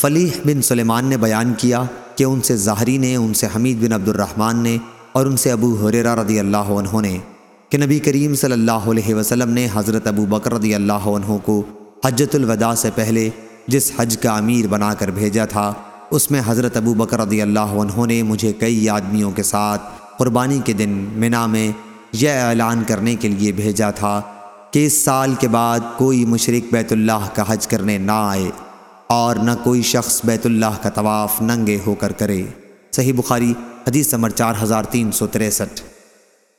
فلیح بن سلیمان نے بیان کیا کہ ان سے ظاہری نے، ان سے حمید بن عبد الرحمن نے اور ان سے ابو حریرہ رضی اللہ عنہ نے کہ نبی کریم صلی اللہ علیہ وسلم نے حضرت ابو بکر رضی اللہ عنہ کو حجت الوداع سے پہلے جس حج کا امیر بنا کر بھیجا تھا، اس میں حضرت ابو بکر رضی اللہ عنہ نے مجھے کئی آدمیوں کے ساتھ قربانی کے دن منا میں یہ اعلان کرنے کے لیے بھیجا تھا کہ اس سال کے بعد کوئی مشرق بیت اللہ کا حج کرنے نہ آئے۔ اور نہ کوئی شخص بیت اللہ کا طواف ننگے ہو کر کرے۔ صحیح بخاری، حدیث نمبر چار ہزار تین سو تریسٹھ۔